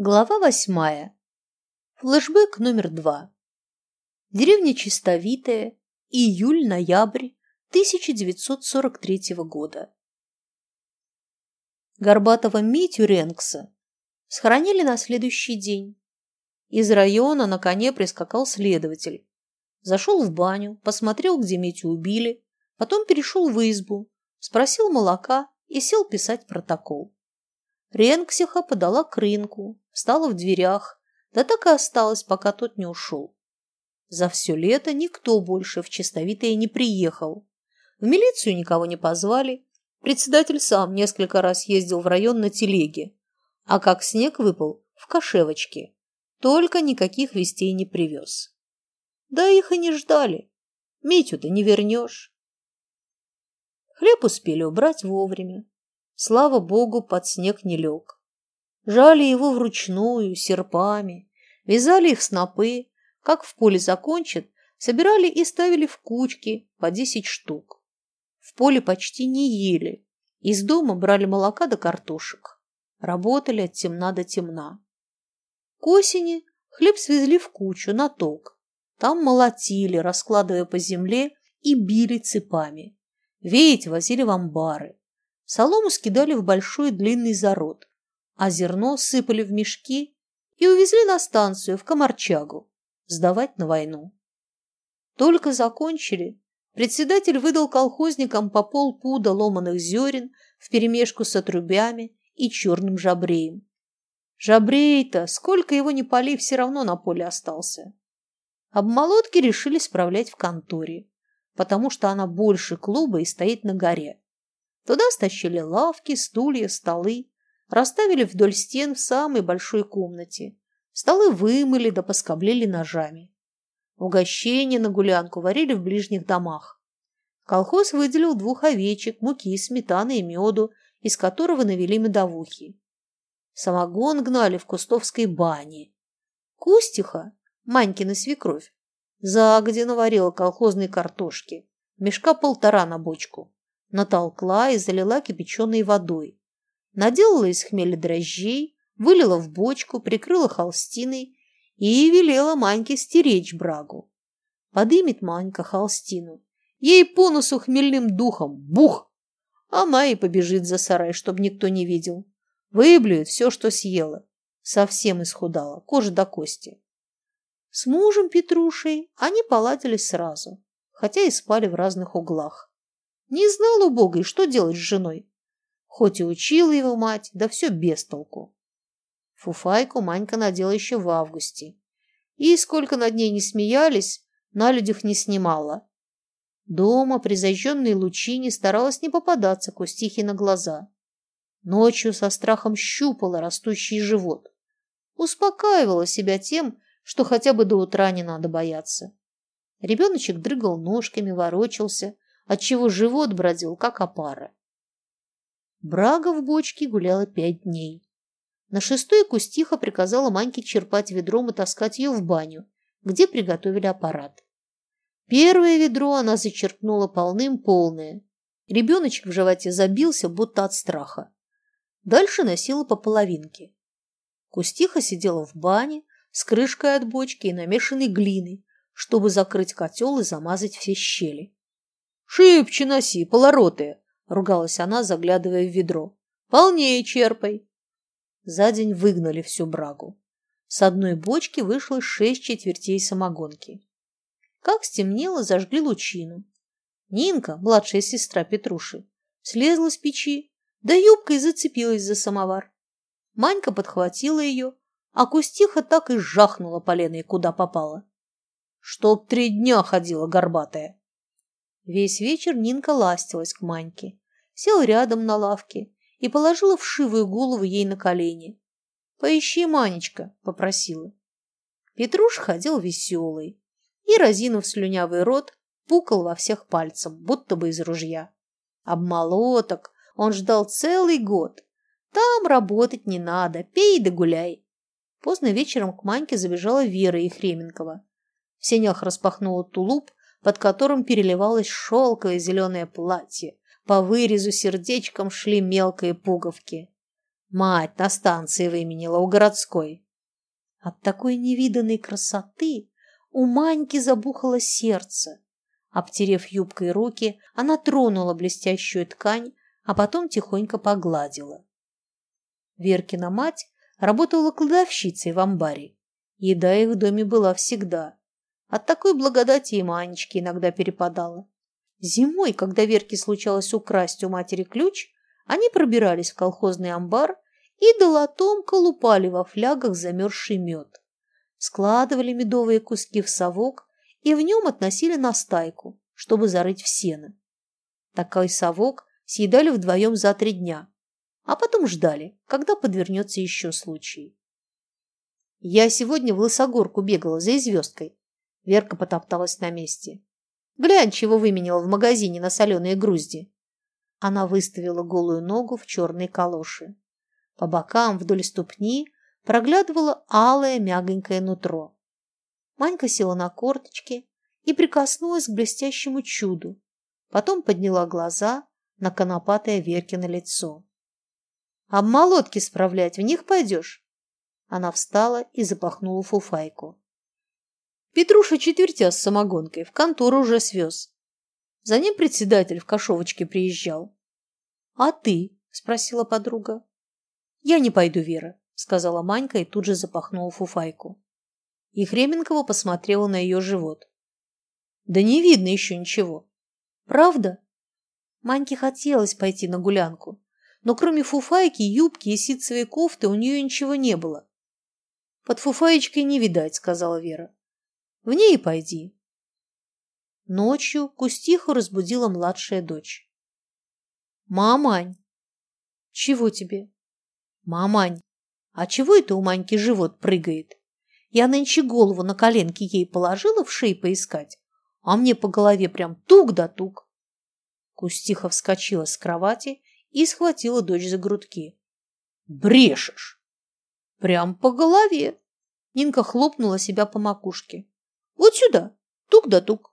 Глава восьмая. Флэшбэк номер два. Деревня Чистовитая. Июль-ноябрь 1943 года. Горбатого Митю Ренкса схоронили на следующий день. Из района на коне прискакал следователь. Зашел в баню, посмотрел, где Митю убили, потом перешел в избу, спросил молока и сел писать протокол. Ренксиха подала к встала в дверях, да так и осталась, пока тот не ушел. За все лето никто больше в Чистовитое не приехал. В милицию никого не позвали. Председатель сам несколько раз ездил в район на телеге. А как снег выпал, в кошевочке. Только никаких вестей не привез. Да их и не ждали. Митю-то не вернешь. Хлеб успели убрать вовремя. Слава богу, под снег не лег. Жали его вручную, серпами, вязали их снопы, как в поле закончат, собирали и ставили в кучки по десять штук. В поле почти не ели, из дома брали молока да картошек. Работали от темна до темна. К осени хлеб свезли в кучу на ток. Там молотили, раскладывая по земле и били цепами. Веять возили в амбары. Солому скидали в большой длинный зарод, а зерно сыпали в мешки и увезли на станцию в Комарчагу сдавать на войну. Только закончили, председатель выдал колхозникам по полпуда ломаных зерен вперемешку с отрубями и черным жабреем. Жабрей-то, сколько его ни поли, все равно на поле остался. Обмолотки решили справлять в конторе, потому что она больше клуба и стоит на горе. Туда стащили лавки, стулья, столы, расставили вдоль стен в самой большой комнате. Столы вымыли да поскоблили ножами. Угощение на гулянку варили в ближних домах. Колхоз выделил двух овечек, муки, сметаны и меду, из которого навели медовухи. Самогон гнали в кустовской бане. Кустиха, Манькина свекровь, загодя наварила колхозной картошки, мешка полтора на бочку натолкла и залила кипяченой водой. Наделала из хмеля дрожжей, вылила в бочку, прикрыла холстиной и велела Маньке стеречь брагу. Подымет Манька холстину. Ей по носу хмельным духом. Бух! Она и побежит за сарай, чтобы никто не видел. Выблюет все, что съела. Совсем исхудала, кожа до кости. С мужем Петрушей они поладили сразу, хотя и спали в разных углах. Не знал убогой, что делать с женой. Хоть и учила его мать, да все без толку. Фуфайку Манька надела еще в августе. И сколько над ней не смеялись, на людях не снимала. Дома при зажженной лучине старалась не попадаться Кустихе на глаза. Ночью со страхом щупала растущий живот. Успокаивала себя тем, что хотя бы до утра не надо бояться. Ребеночек дрыгал ножками, ворочался, отчего живот бродил, как опара. Брага в бочке гуляла пять дней. На шестой Кустиха приказала Маньке черпать ведром и таскать ее в баню, где приготовили аппарат. Первое ведро она зачерпнула полным-полное. Ребеночек в животе забился, будто от страха. Дальше носила по половинке. Кустиха сидела в бане с крышкой от бочки и намешанной глиной, чтобы закрыть котел и замазать все щели. «Шибче носи, полоротые!» — ругалась она, заглядывая в ведро. «Полнее черпай!» За день выгнали всю брагу. С одной бочки вышло шесть четвертей самогонки. Как стемнело, зажгли лучину. Нинка, младшая сестра Петруши, слезла с печи, да юбкой зацепилась за самовар. Манька подхватила ее, а Кустиха так и жахнула поленой, куда попала. Чтоб три дня ходила горбатая. Весь вечер Нинка ластилась к Маньке, села рядом на лавке и положила вшивую голову ей на колени. «Поищи, Манечка», — попросила. Петруш ходил веселый и, разинув слюнявый рот, пукал во всех пальцем, будто бы из ружья. Обмолоток он ждал целый год. Там работать не надо, пей да гуляй. Поздно вечером к Маньке забежала Вера Ехременкова. В сенях распахнула тулуп под которым переливалось шелковое зеленое платье. По вырезу сердечком шли мелкие пуговки. Мать на станции выменила у городской. От такой невиданной красоты у Маньки забухало сердце. Обтерев юбкой руки, она тронула блестящую ткань, а потом тихонько погладила. Веркина мать работала кладовщицей в амбаре. Еда их в доме была всегда. От такой благодати и Манечке иногда перепадала. Зимой, когда Верке случалось украсть у матери ключ, они пробирались в колхозный амбар и долотом колупали во флягах замерзший мед. Складывали медовые куски в совок и в нем относили на стайку, чтобы зарыть в сено. Такой совок съедали вдвоем за три дня, а потом ждали, когда подвернется еще случай. Я сегодня в Лысогорку бегала за известкой. Верка потопталась на месте. Глянь, чего выменила в магазине на соленые грузди. Она выставила голую ногу в черные калоши. По бокам вдоль ступни проглядывало алое мягонькое нутро. Манька села на корточки и прикоснулась к блестящему чуду. Потом подняла глаза на конопатое Веркино лицо. Об молотки справлять в них пойдешь? Она встала и запахнула фуфайку. Петруша четвертя с самогонкой в контору уже свез. За ним председатель в кошовочке приезжал. — А ты? — спросила подруга. — Я не пойду, Вера, — сказала Манька и тут же запахнула фуфайку. И Хременкова посмотрела на ее живот. — Да не видно еще ничего. — Правда? Маньке хотелось пойти на гулянку, но кроме фуфайки, юбки и ситцевой кофты у нее ничего не было. «Под фуфаечкой не видать», — сказала Вера. «В ней и пойди». Ночью Кустиху разбудила младшая дочь. «Мамань!» «Чего тебе?» «Мамань, а чего это у Маньки живот прыгает? Я нынче голову на коленки ей положила в шеи поискать, а мне по голове прям тук да тук». Кустиха вскочила с кровати и схватила дочь за грудки. «Брешешь!» «Прям по голове!» Нинка хлопнула себя по макушке. «Вот сюда! Тук да тук!»